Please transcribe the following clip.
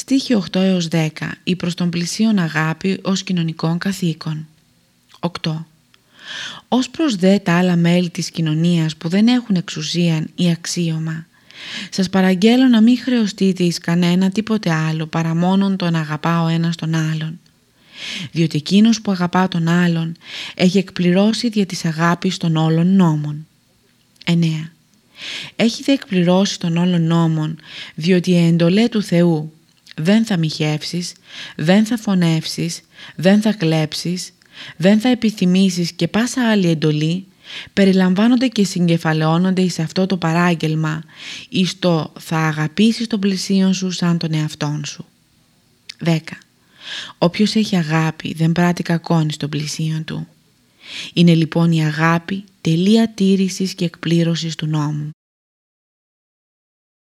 Στίχη 8 έως 10. Η προς τον πλησίον αγάπη ως κοινωνικών καθήκων. 8. Ως προς δε τα άλλα μέλη της κοινωνίας που δεν έχουν εξουσία ή αξίωμα, σας παραγγέλω να μην χρεωστείτε εις κανένα τίποτε άλλο παρά μόνον τον αγαπά ο ένας τον άλλον. Διότι εκείνος που αγαπά τον άλλον έχει εκπληρώσει δια της αγάπης των όλων νόμων. 9. Έχει δε εκπληρώσει των όλων νόμων, διότι η εντολέ του Θεού δεν θα μοιχεύσεις, δεν θα φωνεύσεις, δεν θα κλέψεις, δεν θα επιθυμήσεις και πάσα άλλη εντολή, περιλαμβάνονται και συγκεφαλαιώνονται σε αυτό το παράγγελμα ή στο θα αγαπήσεις τον πλησίον σου σαν τον εαυτόν σου. 10. Όποιος έχει αγάπη δεν πράττει κακόν στον πλησίον του. Είναι λοιπόν η αγάπη τελεία τήρησης και εκπλήρωσης του νόμου.